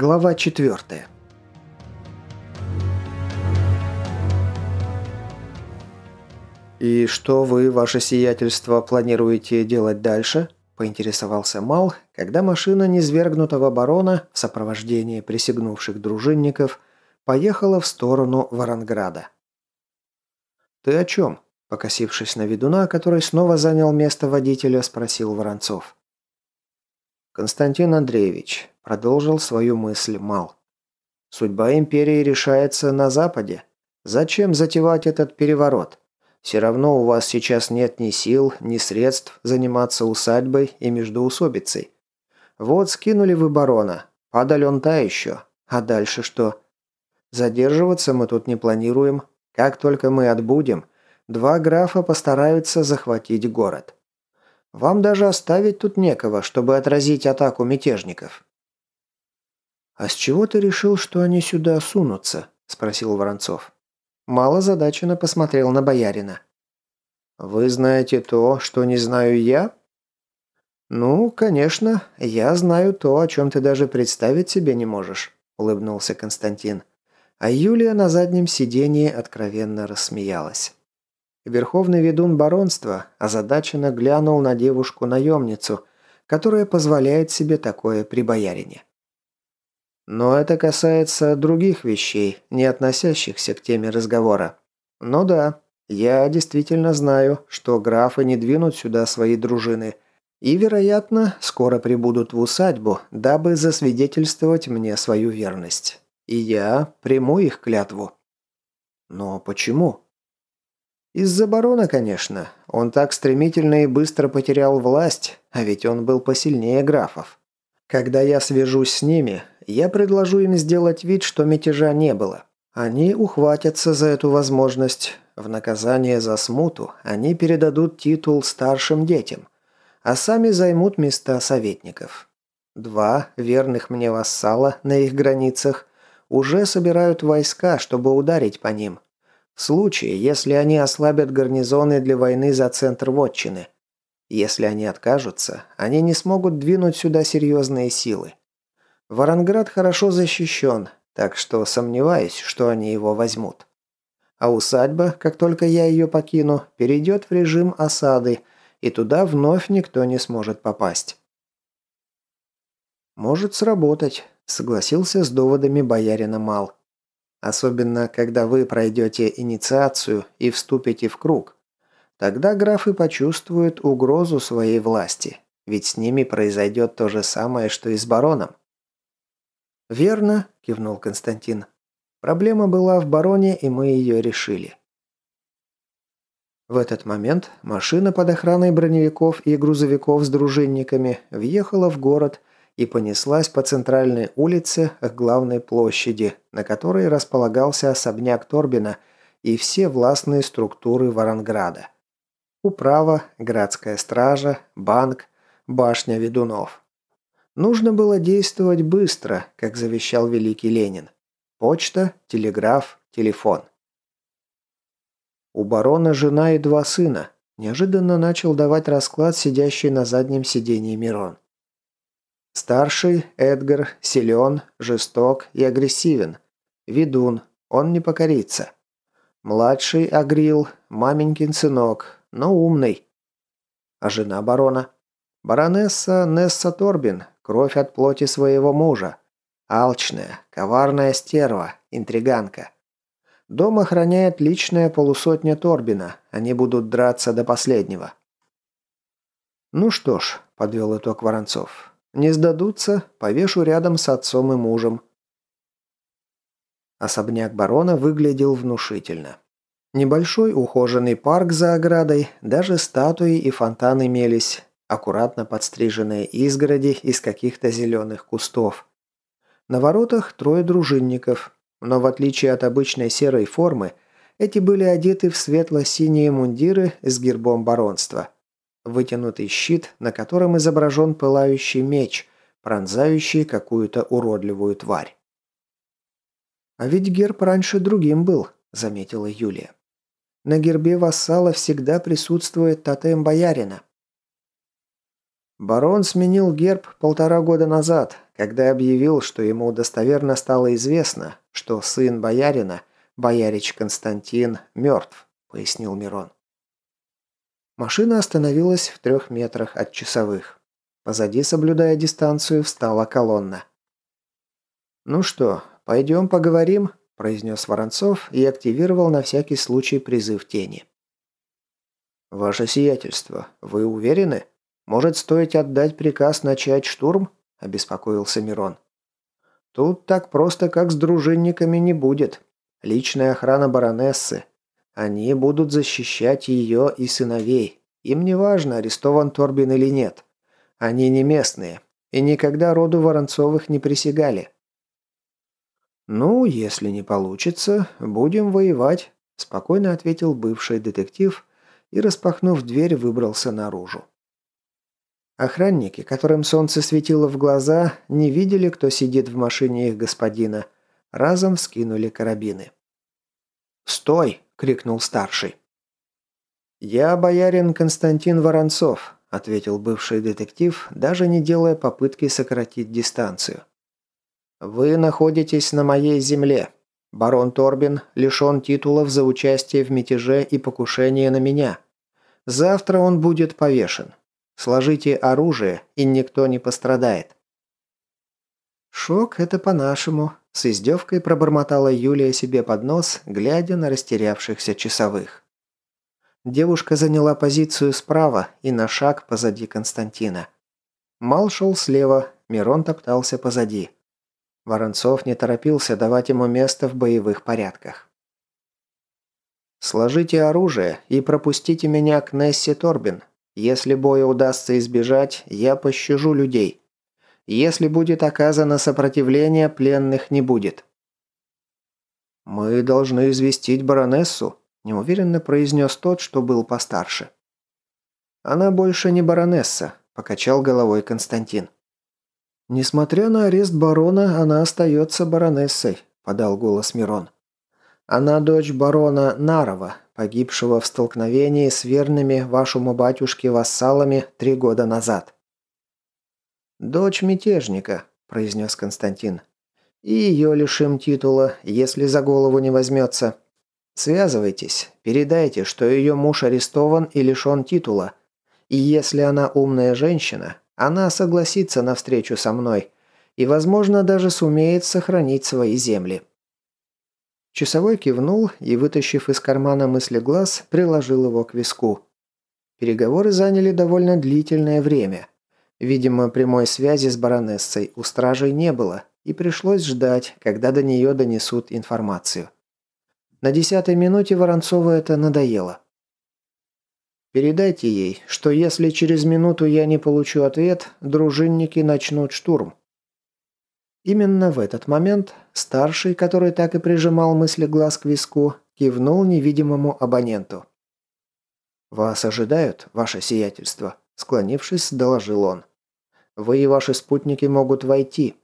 Глава 4. «И что вы, ваше сиятельство, планируете делать дальше?» – поинтересовался Мал, когда машина низвергнутого барона в сопровождении присягнувших дружинников поехала в сторону Варанграда. «Ты о чем?» – покосившись на ведуна, который снова занял место водителя, спросил Воронцов. «Константин Андреевич, Продолжил свою мысль Мал. Судьба империи решается на Западе. Зачем затевать этот переворот? Все равно у вас сейчас нет ни сил, ни средств заниматься усадьбой и междоусобицей. Вот скинули вы барона. Падаль он та еще. А дальше что? Задерживаться мы тут не планируем. Как только мы отбудем, два графа постараются захватить город. Вам даже оставить тут некого, чтобы отразить атаку мятежников. «А с чего ты решил, что они сюда сунутся?» – спросил Воронцов. Мало задаченно посмотрел на боярина. «Вы знаете то, что не знаю я?» «Ну, конечно, я знаю то, о чем ты даже представить себе не можешь», – улыбнулся Константин. А Юлия на заднем сидении откровенно рассмеялась. Верховный ведун баронства озадаченно глянул на девушку-наемницу, которая позволяет себе такое при боярине. Но это касается других вещей, не относящихся к теме разговора. Ну да, я действительно знаю, что графы не двинут сюда свои дружины и, вероятно, скоро прибудут в усадьбу, дабы засвидетельствовать мне свою верность. И я приму их клятву. Но почему? Из-за барона, конечно. Он так стремительно и быстро потерял власть, а ведь он был посильнее графов. Когда я свяжусь с ними, я предложу им сделать вид, что мятежа не было. Они ухватятся за эту возможность. В наказание за смуту они передадут титул старшим детям, а сами займут места советников. Два верных мне вассала на их границах уже собирают войска, чтобы ударить по ним. В случае, если они ослабят гарнизоны для войны за центр вотчины – если они откажутся, они не смогут двинуть сюда серьезные силы. Варанград хорошо защищен, так что сомневаюсь, что они его возьмут. А усадьба, как только я ее покину, перейдет в режим осады, и туда вновь никто не сможет попасть. «Может сработать», – согласился с доводами боярина Мал. «Особенно, когда вы пройдете инициацию и вступите в круг. Тогда графы почувствуют угрозу своей власти, ведь с ними произойдет то же самое, что и с бароном. «Верно», – кивнул Константин. «Проблема была в бароне, и мы ее решили». В этот момент машина под охраной броневиков и грузовиков с дружинниками въехала в город и понеслась по центральной улице к главной площади, на которой располагался особняк Торбина и все властные структуры Варанграда. Управа, городская стража, банк, башня ведунов. Нужно было действовать быстро, как завещал великий Ленин. Почта, телеграф, телефон. У барона жена и два сына. Неожиданно начал давать расклад сидящий на заднем сидении Мирон. Старший Эдгар силен, жесток и агрессивен. Ведун, он не покорится. Младший Агрил, маменькин сынок, но умный. А жена барона? Баронесса Несса Торбин, кровь от плоти своего мужа. Алчная, коварная стерва, интриганка. Дом охраняет личная полусотня Торбина, они будут драться до последнего. «Ну что ж», – подвел итог Воронцов, – «не сдадутся, повешу рядом с отцом и мужем». Особняк барона выглядел внушительно. Небольшой ухоженный парк за оградой, даже статуи и фонтан имелись, аккуратно подстриженные изгороди из каких-то зеленых кустов. На воротах трое дружинников, но в отличие от обычной серой формы, эти были одеты в светло-синие мундиры с гербом баронства. Вытянутый щит, на котором изображен пылающий меч, пронзающий какую-то уродливую тварь. «А ведь герб раньше другим был», – заметила Юлия. На гербе вассала всегда присутствует тотем боярина. Барон сменил герб полтора года назад, когда объявил, что ему достоверно стало известно, что сын боярина, боярич Константин, мертв, пояснил Мирон. Машина остановилась в трех метрах от часовых. Позади, соблюдая дистанцию, встала колонна. «Ну что, пойдем поговорим?» – произнес Воронцов и активировал на всякий случай призыв тени. «Ваше сиятельство, вы уверены?» «Может, стоит отдать приказ начать штурм?» – обеспокоился Мирон. «Тут так просто, как с дружинниками, не будет. Личная охрана баронессы. Они будут защищать ее и сыновей. Им не важно, арестован Торбин или нет. Они не местные и никогда роду Воронцовых не присягали». «Ну, если не получится, будем воевать», – спокойно ответил бывший детектив и, распахнув дверь, выбрался наружу. Охранники, которым солнце светило в глаза, не видели, кто сидит в машине их господина. Разом скинули карабины. «Стой!» – крикнул старший. «Я боярин Константин Воронцов», – ответил бывший детектив, даже не делая попытки сократить дистанцию. «Вы находитесь на моей земле. Барон Торбин лишен титулов за участие в мятеже и покушении на меня. Завтра он будет повешен. Сложите оружие, и никто не пострадает». «Шок – это по-нашему», – с издевкой пробормотала Юлия себе под нос, глядя на растерявшихся часовых. Девушка заняла позицию справа и на шаг позади Константина. Мал шел слева, Мирон топтался позади. Воронцов не торопился давать ему место в боевых порядках. «Сложите оружие и пропустите меня к Нессе Торбин. Если боя удастся избежать, я пощажу людей. Если будет оказано сопротивление, пленных не будет». «Мы должны известить баронессу», – неуверенно произнес тот, что был постарше. «Она больше не баронесса», – покачал головой Константин. «Несмотря на арест барона, она остается баронессой», – подал голос Мирон. «Она дочь барона Нарова, погибшего в столкновении с верными вашему батюшке вассалами три года назад». «Дочь мятежника», – произнес Константин. «И ее лишим титула, если за голову не возьмется. Связывайтесь, передайте, что ее муж арестован и лишен титула. И если она умная женщина, она согласится на встречу со мной и, возможно, даже сумеет сохранить свои земли». Часовой кивнул и, вытащив из кармана мыслеглаз, приложил его к виску. Переговоры заняли довольно длительное время. Видимо, прямой связи с баронессой у стражей не было, и пришлось ждать, когда до нее донесут информацию. На десятой минуте Воронцову это надоело. «Передайте ей, что если через минуту я не получу ответ, дружинники начнут штурм. Именно в этот момент старший, который так и прижимал мысли глаз к виску, кивнул невидимому абоненту. «Вас ожидают, ваше сиятельство», – склонившись, доложил он. «Вы и ваши спутники могут войти.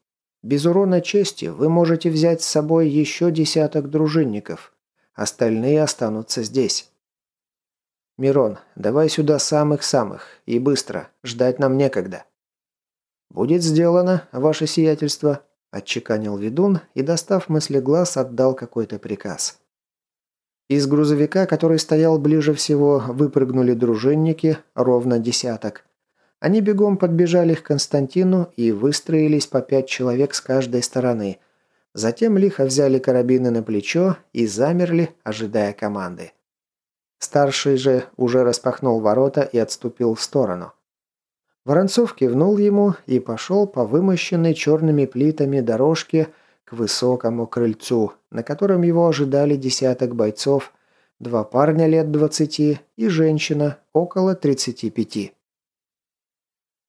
Без урона чести вы можете взять с собой еще десяток дружинников. Остальные останутся здесь». «Мирон, давай сюда самых-самых. И быстро. Ждать нам некогда». «Будет сделано, ваше сиятельство», – отчеканил ведун и, достав мыслеглаз, отдал какой-то приказ. Из грузовика, который стоял ближе всего, выпрыгнули дружинники, ровно десяток. Они бегом подбежали к Константину и выстроились по пять человек с каждой стороны. Затем лихо взяли карабины на плечо и замерли, ожидая команды. Старший же уже распахнул ворота и отступил в сторону. Воронцов кивнул ему и пошел по вымощенной черными плитами дорожке к высокому крыльцу, на котором его ожидали десяток бойцов, два парня лет двадцати и женщина около тридцати пяти.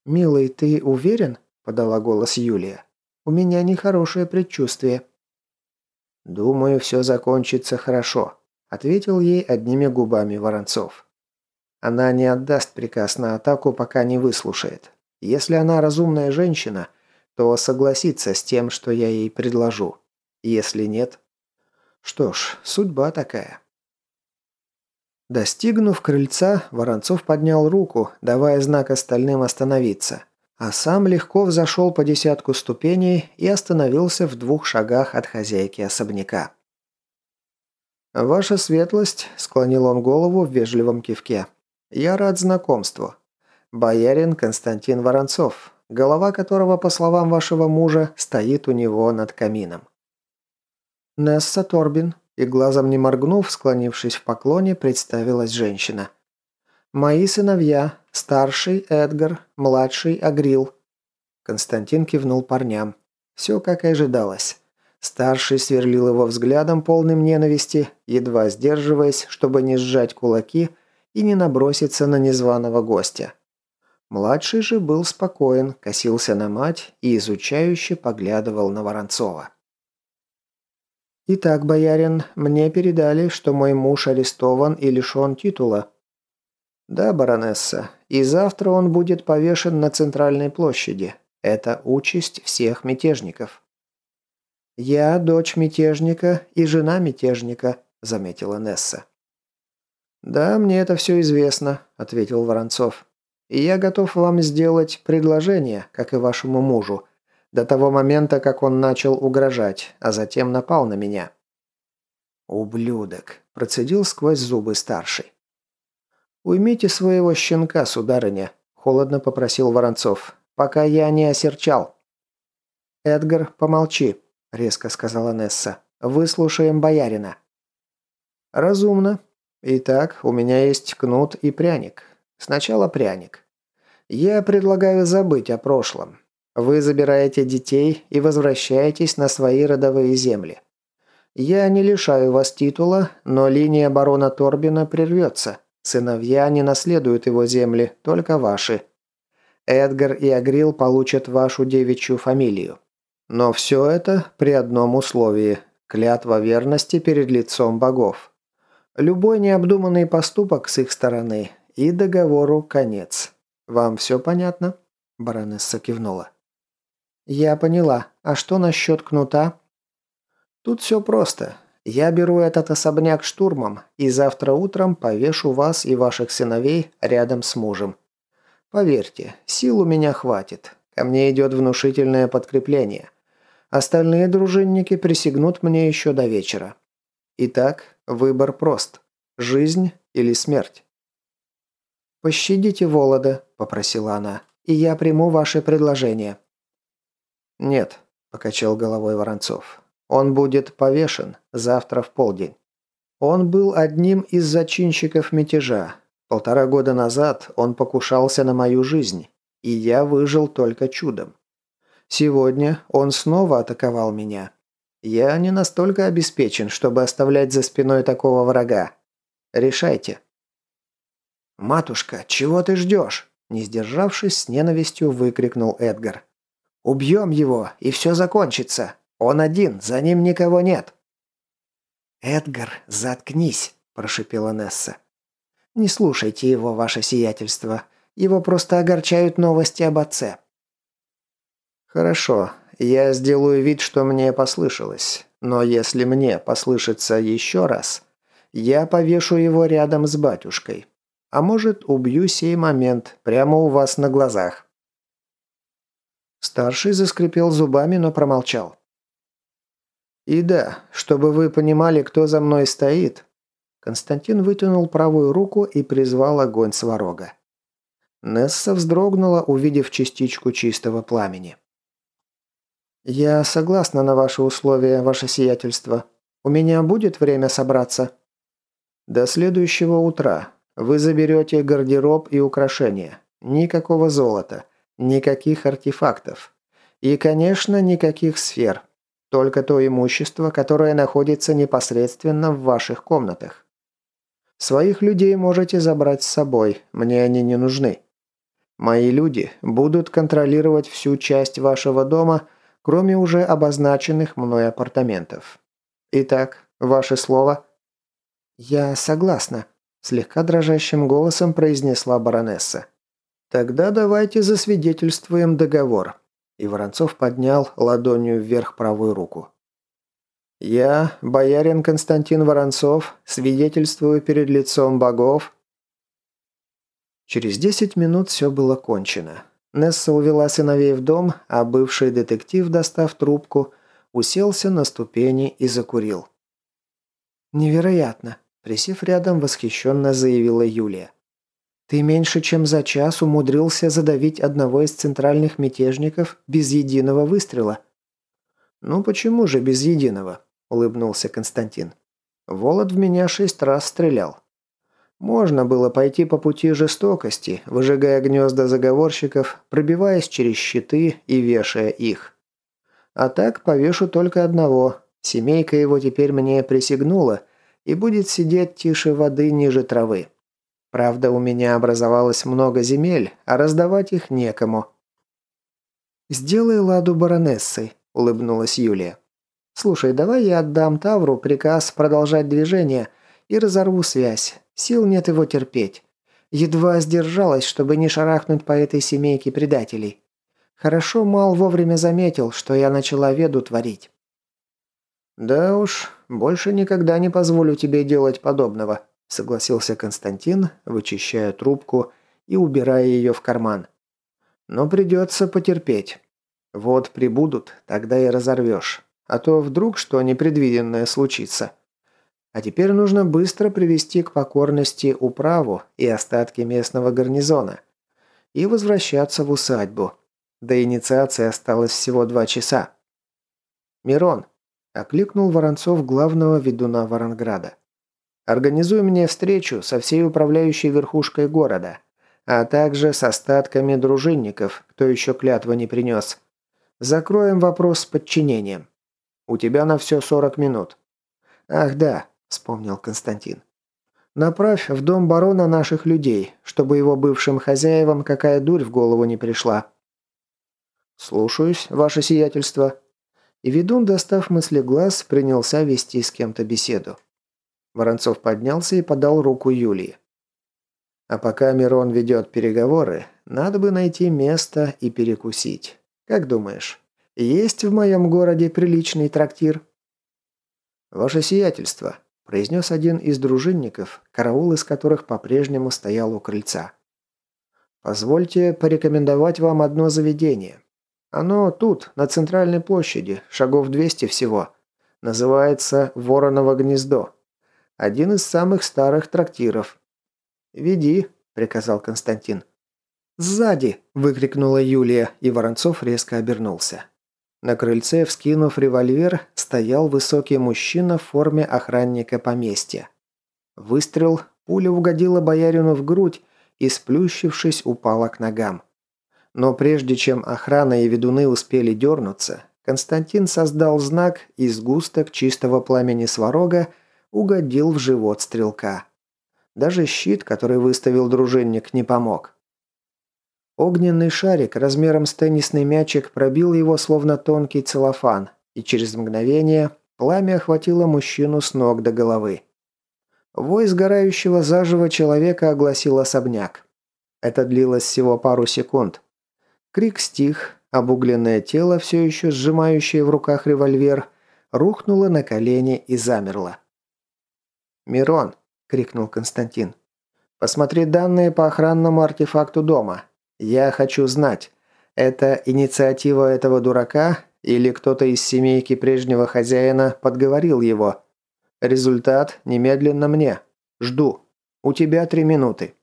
«Милый, ты уверен?» – подала голос Юлия. «У меня нехорошее предчувствие». «Думаю, все закончится хорошо», – ответил ей одними губами Воронцов. Она не отдаст приказ на атаку, пока не выслушает. Если она разумная женщина, то согласится с тем, что я ей предложу. Если нет... Что ж, судьба такая. Достигнув крыльца, Воронцов поднял руку, давая знак остальным остановиться, а сам легко взошел по десятку ступеней и остановился в двух шагах от хозяйки особняка. «Ваша светлость», – склонил он голову в вежливом кивке. «Я рад знакомству. Боярин Константин Воронцов, голова которого, по словам вашего мужа, стоит у него над камином». «Несса Торбин», и глазом не моргнув, склонившись в поклоне, представилась женщина. «Мои сыновья, старший Эдгар, младший Агрил». Константин кивнул парням. Все как и ожидалось. Старший сверлил его взглядом, полным ненависти, едва сдерживаясь, чтобы не сжать кулаки и не наброситься на незваного гостя. Младший же был спокоен, косился на мать и изучающе поглядывал на Воронцова. «Итак, боярин, мне передали, что мой муж арестован и лишен титула». «Да, баронесса, и завтра он будет повешен на центральной площади. Это участь всех мятежников». «Я дочь мятежника и жена мятежника», – заметила Несса. «Да, мне это все известно», – ответил Воронцов. «И я готов вам сделать предложение, как и вашему мужу, до того момента, как он начал угрожать, а затем напал на меня. «Ублюдок!» – процедил сквозь зубы старший. «Уймите своего щенка, сударыня», – холодно попросил Воронцов, – «пока я не осерчал». «Эдгар, помолчи», – резко сказала Несса. «Выслушаем боярина». «Разумно. Итак, у меня есть кнут и пряник. Сначала пряник. Я предлагаю забыть о прошлом. Вы забираете детей и возвращаетесь на свои родовые земли. Я не лишаю вас титула, но линия барона Торбина прервется. Сыновья не наследуют его земли, только ваши. Эдгар и Агрил получат вашу девичью фамилию. Но все это при одном условии – клятва верности перед лицом богов. Любой необдуманный поступок с их стороны и договору конец. Вам все понятно?» Баронесса кивнула. «Я поняла. А что насчет кнута?» «Тут все просто. Я беру этот особняк штурмом и завтра утром повешу вас и ваших сыновей рядом с мужем. Поверьте, сил у меня хватит. Ко мне идет внушительное подкрепление. Остальные дружинники присягнут мне еще до вечера. Итак, выбор прост. Жизнь или смерть?» «Пощадите Волода», – попросила она, – «и я приму ваше предложение». «Нет», – покачал головой Воронцов. «Он будет повешен завтра в полдень. Он был одним из зачинщиков мятежа. Полтора года назад он покушался на мою жизнь, и я выжил только чудом. Сегодня он снова атаковал меня. Я не настолько обеспечен, чтобы оставлять за спиной такого врага. Решайте». «Матушка, чего ты ждешь?» Не сдержавшись, с ненавистью выкрикнул Эдгар. Убьем его, и все закончится. Он один, за ним никого нет». «Эдгар, заткнись», – прошипела Несса. «Не слушайте его, ваше сиятельство. Его просто огорчают новости об отце». «Хорошо, я сделаю вид, что мне послышалось. Но если мне послышится еще раз, я повешу его рядом с батюшкой. А может, убью сей момент прямо у вас на глазах». Старший заскрипел зубами, но промолчал. «И да, чтобы вы понимали, кто за мной стоит...» Константин вытянул правую руку и призвал огонь сварога. Несса вздрогнула, увидев частичку чистого пламени. «Я согласна на ваши условия, ваше сиятельство. У меня будет время собраться?» «До следующего утра. Вы заберете гардероб и украшения. Никакого золота. Никаких артефактов. И, конечно, никаких сфер. Только то имущество, которое находится непосредственно в ваших комнатах. Своих людей можете забрать с собой, мне они не нужны. Мои люди будут контролировать всю часть вашего дома, кроме уже обозначенных мной апартаментов. Итак, ваше слово?» «Я согласна», – слегка дрожащим голосом произнесла баронесса. «Тогда давайте засвидетельствуем договор». И Воронцов поднял ладонью вверх правую руку. «Я, боярин Константин Воронцов, свидетельствую перед лицом богов». Через десять минут все было кончено. Несса увела сыновей в дом, а бывший детектив, достав трубку, уселся на ступени и закурил. «Невероятно!» – присев рядом, восхищенно заявила Юлия. «Ты меньше чем за час умудрился задавить одного из центральных мятежников без единого выстрела». «Ну почему же без единого?» – улыбнулся Константин. «Волод в меня шесть раз стрелял. Можно было пойти по пути жестокости, выжигая гнезда заговорщиков, пробиваясь через щиты и вешая их. А так повешу только одного. Семейка его теперь мне присягнула и будет сидеть тише воды ниже травы. Правда, у меня образовалось много земель, а раздавать их некому. «Сделай ладу баронессой», – улыбнулась Юлия. «Слушай, давай я отдам Тавру приказ продолжать движение и разорву связь. Сил нет его терпеть. Едва сдержалась, чтобы не шарахнуть по этой семейке предателей. Хорошо Мал вовремя заметил, что я начала веду творить. «Да уж, больше никогда не позволю тебе делать подобного», согласился Константин, вычищая трубку и убирая ее в карман. «Но придется потерпеть. Вот прибудут, тогда и разорвешь. А то вдруг что непредвиденное случится». А теперь нужно быстро привести к покорности управу и остатки местного гарнизона. И возвращаться в усадьбу. До инициации осталось всего два часа. «Мирон», – окликнул Воронцов главного ведуна Воронграда. «Организуй мне встречу со всей управляющей верхушкой города, а также с остатками дружинников, кто еще клятву не принес. Закроем вопрос с подчинением. У тебя на все 40 минут. Ах да, – вспомнил Константин. «Направь в дом барона наших людей, чтобы его бывшим хозяевам какая дурь в голову не пришла». «Слушаюсь, ваше сиятельство». И ведун, достав мысли глаз, принялся вести с кем-то беседу. Воронцов поднялся и подал руку Юлии. «А пока Мирон ведет переговоры, надо бы найти место и перекусить. Как думаешь, есть в моем городе приличный трактир?» «Ваше сиятельство», произнес один из дружинников, караул из которых по-прежнему стоял у крыльца. «Позвольте порекомендовать вам одно заведение. Оно тут, на центральной площади, шагов 200 всего. Называется «Вороново гнездо». Один из самых старых трактиров. «Веди», – приказал Константин. «Сзади!» – выкрикнула Юлия, и Воронцов резко обернулся. На крыльце, вскинув револьвер, стоял высокий мужчина в форме охранника поместья. Выстрел, пуля угодила боярину в грудь и, сплющившись, упала к ногам. Но прежде чем охрана и ведуны успели дернуться, Константин создал знак, и сгусток чистого пламени сварога угодил в живот стрелка. Даже щит, который выставил дружинник, не помог. Огненный шарик размером с теннисный мячик пробил его словно тонкий целлофан, и через мгновение пламя охватило мужчину с ног до головы. Вой сгорающего заживо человека огласил особняк. Это длилось всего пару секунд. Крик стих, обугленное тело, все еще сжимающее в руках револьвер, рухнуло на колени и замерло. «Мирон!» – крикнул Константин. «Посмотри данные по охранному артефакту дома. Я хочу знать, это инициатива этого дурака или кто-то из семейки прежнего хозяина подговорил его? Результат немедленно мне. Жду. У тебя три минуты».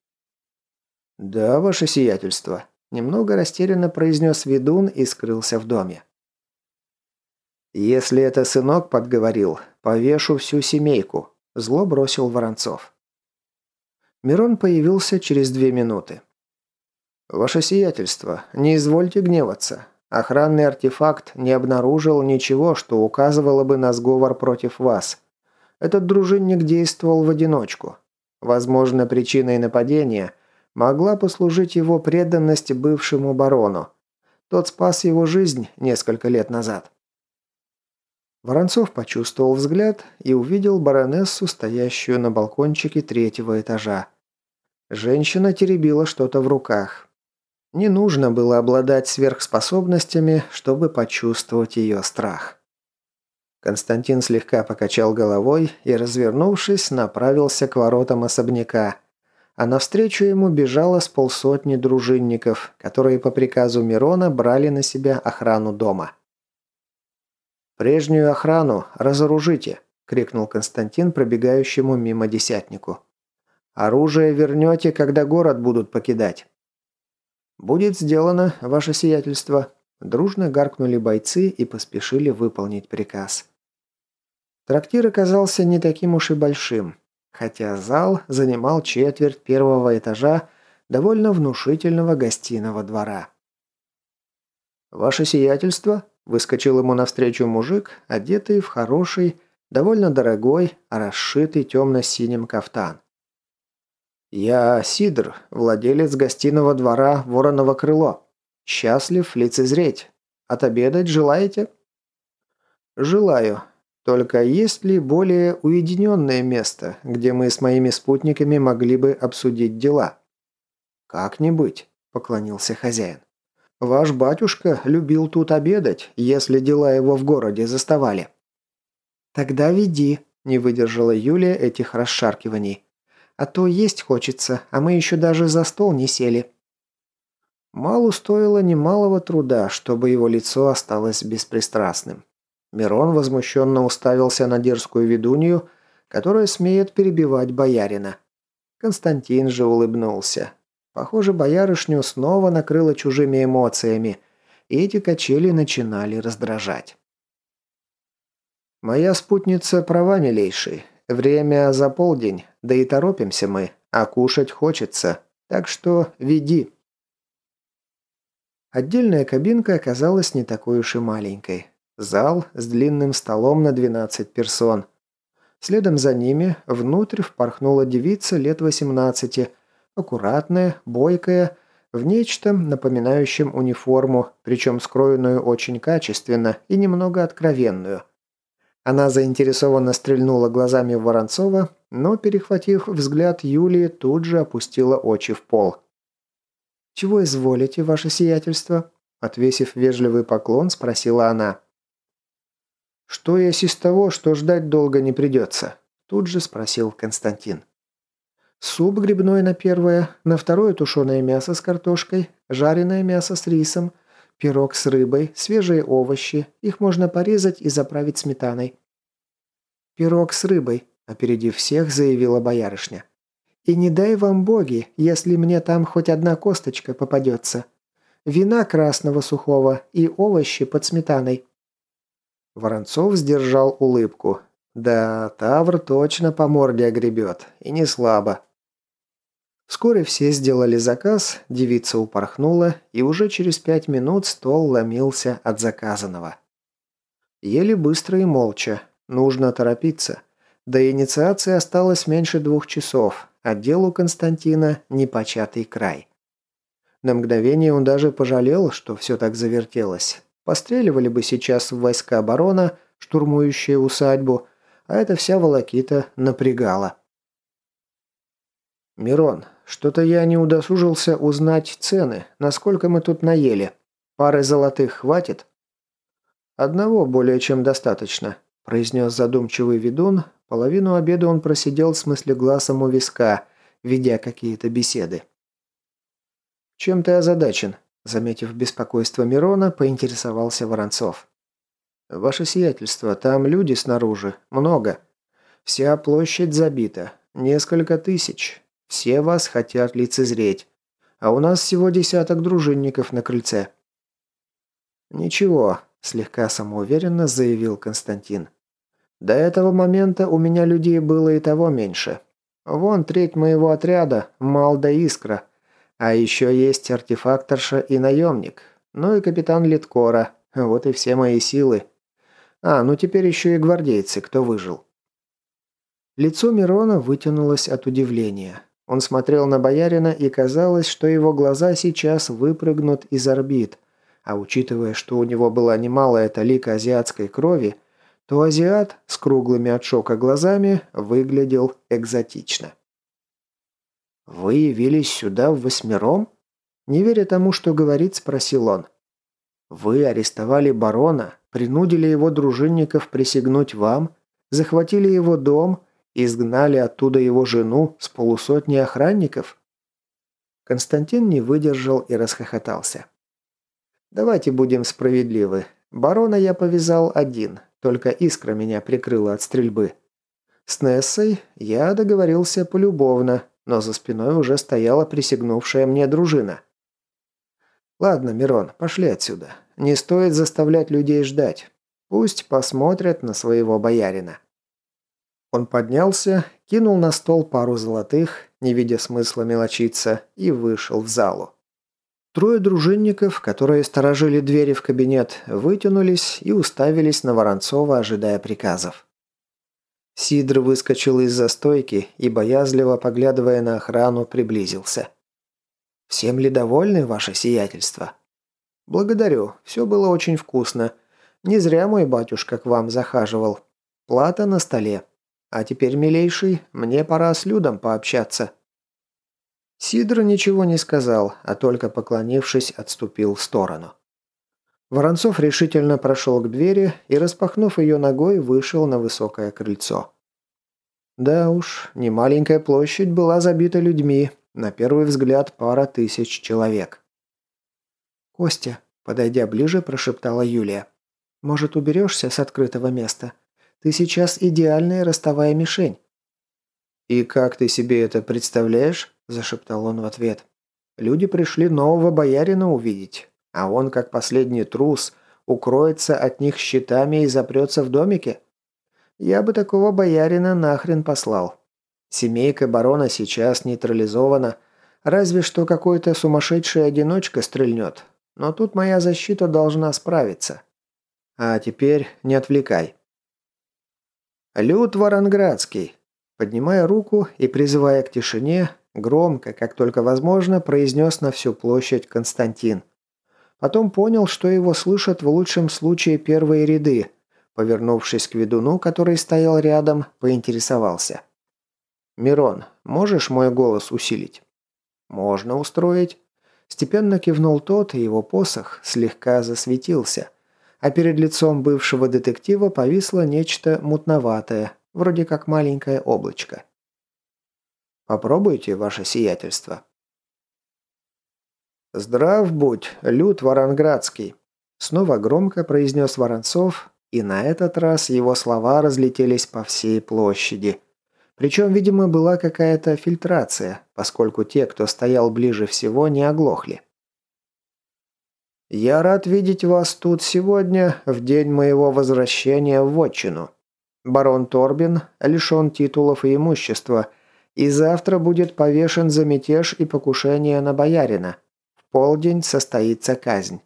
«Да, ваше сиятельство», – немного растерянно произнес ведун и скрылся в доме. «Если это сынок подговорил, повешу всю семейку», – зло бросил Воронцов. Мирон появился через две минуты. «Ваше сиятельство, не извольте гневаться. Охранный артефакт не обнаружил ничего, что указывало бы на сговор против вас. Этот дружинник действовал в одиночку. Возможно, причиной нападения могла послужить его преданность бывшему барону. Тот спас его жизнь несколько лет назад». Воронцов почувствовал взгляд и увидел баронессу, стоящую на балкончике третьего этажа. Женщина теребила что-то в руках. Не нужно было обладать сверхспособностями, чтобы почувствовать ее страх. Константин слегка покачал головой и, развернувшись, направился к воротам особняка. А навстречу ему бежало с полсотни дружинников, которые по приказу Мирона брали на себя охрану дома. «Прежнюю охрану разоружите!» – крикнул Константин пробегающему мимо десятнику. «Оружие вернете, когда город будут покидать». «Будет сделано, ваше сиятельство», – дружно гаркнули бойцы и поспешили выполнить приказ. Трактир оказался не таким уж и большим, хотя зал занимал четверть первого этажа довольно внушительного гостиного двора. «Ваше сиятельство?» – выскочил ему навстречу мужик, одетый в хороший, довольно дорогой, расшитый темно-синим кафтан. «Я Сидр, владелец гостиного двора Вороново крыло. Счастлив лицезреть. Отобедать желаете?» «Желаю», только есть ли более уединенное место, где мы с моими спутниками могли бы обсудить дела? Как не быть, поклонился хозяин. Ваш батюшка любил тут обедать, если дела его в городе заставали. Тогда веди, не выдержала Юлия этих расшаркиваний. А то есть хочется, а мы еще даже за стол не сели. Малу стоило немалого труда, чтобы его лицо осталось беспристрастным. Мирон возмущенно уставился на дерзкую ведунью, которая смеет перебивать боярина. Константин же улыбнулся. Похоже, боярышню снова накрыло чужими эмоциями, и эти качели начинали раздражать. «Моя спутница права, милейший. Время за полдень, да и торопимся мы, а кушать хочется, так что веди». Отдельная кабинка оказалась не такой уж и маленькой. Зал с длинным столом на 12 персон. Следом за ними внутрь впорхнула девица лет 18, аккуратная, бойкая, в нечто напоминающем униформу, причем скроенную очень качественно и немного откровенную. Она заинтересованно стрельнула глазами в Воронцова, но, перехватив взгляд Юлии, тут же опустила очи в пол. «Чего изволите, ваше сиятельство?» Отвесив вежливый поклон, спросила она. «Что есть из того, что ждать долго не придется?» Тут же спросил Константин. «Суп грибной на первое, на второе тушеное мясо с картошкой, жареное мясо с рисом, пирог с рыбой, свежие овощи, их можно порезать и заправить сметаной». «Пирог с рыбой», – опередив всех, заявила боярышня. «И не дай вам боги, если мне там хоть одна косточка попадется. Вина красного сухого и овощи под сметаной». Воронцов сдержал улыбку. Да, Тавр точно по морде огребет. И не слабо. Вскоре все сделали заказ, девица упорхнула, и уже через пять минут стол ломился от заказанного. Ели быстро и молча. Нужно торопиться. До инициации осталось меньше двух часов, а делу Константина непочатый край. На мгновение он даже пожалел, что все так завертелось. Постреливали бы сейчас в войска барона, штурмующие усадьбу, а эта вся волокита напрягала. «Мирон, что-то я не удосужился узнать цены, насколько мы тут наели. Пары золотых хватит?» «Одного более чем достаточно», – произнес задумчивый ведун. Половину обеда он просидел с мыслегласом у виска, ведя какие-то беседы. «Чем ты озадачен?» Заметив беспокойство Мирона, поинтересовался Воронцов. «Ваше сиятельство, там люди снаружи. Много. Вся площадь забита. Несколько тысяч. Все вас хотят лицезреть. А у нас всего десяток дружинников на крыльце». «Ничего», – слегка самоуверенно заявил Константин. «До этого момента у меня людей было и того меньше. Вон треть моего отряда, мал да искра. А еще есть артефакторша и наемник. Ну и капитан Литкора. Вот и все мои силы. А, ну теперь еще и гвардейцы, кто выжил. Лицо Мирона вытянулось от удивления. Он смотрел на боярина, и казалось, что его глаза сейчас выпрыгнут из орбит. А учитывая, что у него была немалая талика азиатской крови, то азиат с круглыми от шока глазами выглядел экзотично. «Вы явились сюда в восьмером?» Не веря тому, что говорит, спросил он. «Вы арестовали барона, Принудили его дружинников присягнуть вам? Захватили его дом? Изгнали оттуда его жену с полусотни охранников?» Константин не выдержал и расхохотался. «Давайте будем справедливы. Барона я повязал один, только искра меня прикрыла от стрельбы. С Нессой я договорился полюбовно, но за спиной уже стояла присягнувшая мне дружина. Ладно, Мирон, пошли отсюда. Не стоит заставлять людей ждать. Пусть посмотрят на своего боярина. Он поднялся, кинул на стол пару золотых, не видя смысла мелочиться, и вышел в залу. Трое дружинников, которые сторожили двери в кабинет, вытянулись и уставились на Воронцова, ожидая приказов. Сидр выскочил из-за стойки и, боязливо поглядывая на охрану, приблизился. «Всем ли довольны, ваше сиятельство?» «Благодарю. Все было очень вкусно. Не зря мой батюшка к вам захаживал. Плата на столе. А теперь, милейший, мне пора с Людом пообщаться». Сидор ничего не сказал, а только поклонившись, отступил в сторону. Воронцов решительно прошел к двери и, распахнув ее ногой, вышел на высокое крыльцо. Да уж, немаленькая площадь была забита людьми, на первый взгляд пара тысяч человек. «Костя», подойдя ближе, прошептала Юлия. «Может, уберешься с открытого места? Ты сейчас идеальная ростовая мишень». «И как ты себе это представляешь?» – зашептал он в ответ. «Люди пришли нового боярина увидеть, а он, как последний трус, укроется от них щитами и запрется в домике. Я бы такого боярина нахрен послал. Семейка барона сейчас нейтрализована, разве что какой-то сумасшедший одиночка стрельнет, но тут моя защита должна справиться. А теперь не отвлекай». «Люд Варанградский», Поднимая руку и призывая к тишине, громко, как только возможно, произнес на всю площадь Константин. Потом понял, что его слышат в лучшем случае первые ряды. Повернувшись к ведуну, который стоял рядом, поинтересовался. «Мирон, можешь мой голос усилить?» «Можно устроить». Степенно кивнул тот, и его посох слегка засветился. А перед лицом бывшего детектива повисло нечто мутноватое, Вроде как маленькое облачко. Попробуйте, ваше сиятельство. «Здрав будь, люд Варанградский!» Снова громко произнес Воронцов, и на этот раз его слова разлетелись по всей площади. Причем, видимо, была какая-то фильтрация, поскольку те, кто стоял ближе всего, не оглохли. «Я рад видеть вас тут сегодня, в день моего возвращения в Вотчину. Барон Торбин лишен титулов и имущества, и завтра будет повешен за мятеж и покушение на боярина. В полдень состоится казнь.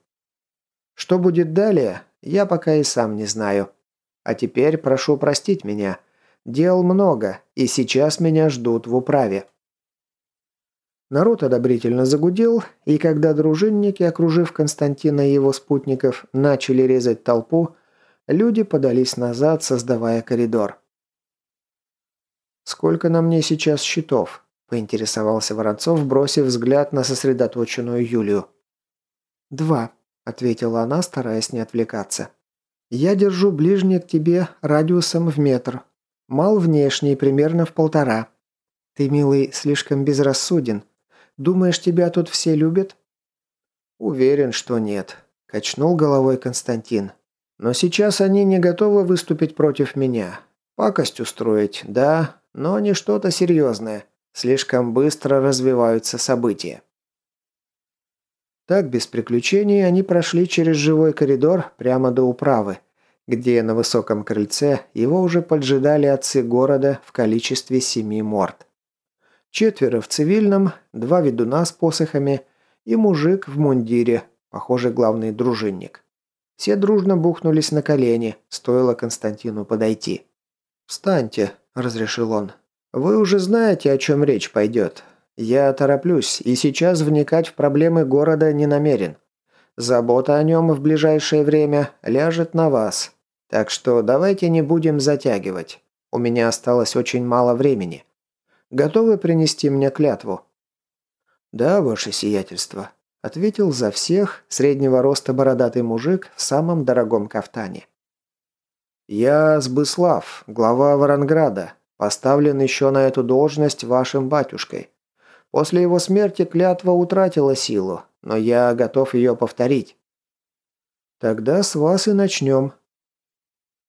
Что будет далее, я пока и сам не знаю. А теперь прошу простить меня. Дел много, и сейчас меня ждут в управе». Народ одобрительно загудел, и когда дружинники, окружив Константина и его спутников, начали резать толпу, Люди подались назад, создавая коридор. «Сколько на мне сейчас щитов?» – поинтересовался Воронцов, бросив взгляд на сосредоточенную Юлию. «Два», – ответила она, стараясь не отвлекаться. «Я держу ближний к тебе радиусом в метр. Мал внешний, примерно в полтора. Ты, милый, слишком безрассуден. Думаешь, тебя тут все любят?» «Уверен, что нет», – качнул головой Константин. Но сейчас они не готовы выступить против меня. Пакость устроить, да, но не что-то серьезное. Слишком быстро развиваются события. Так, без приключений, они прошли через живой коридор прямо до управы, где на высоком крыльце его уже поджидали отцы города в количестве семи морд. Четверо в цивильном, два ведуна с посохами и мужик в мундире, похоже, главный дружинник. Все дружно бухнулись на колени, стоило Константину подойти. «Встаньте», – разрешил он. «Вы уже знаете, о чем речь пойдет. Я тороплюсь и сейчас вникать в проблемы города не намерен. Забота о нем в ближайшее время ляжет на вас. Так что давайте не будем затягивать. У меня осталось очень мало времени. Готовы принести мне клятву?» «Да, ваше сиятельство», ответил за всех среднего роста бородатый мужик в самом дорогом кафтане. «Я Сбыслав, глава Воронграда, поставлен еще на эту должность вашим батюшкой. После его смерти клятва утратила силу, но я готов ее повторить». «Тогда с вас и начнем»,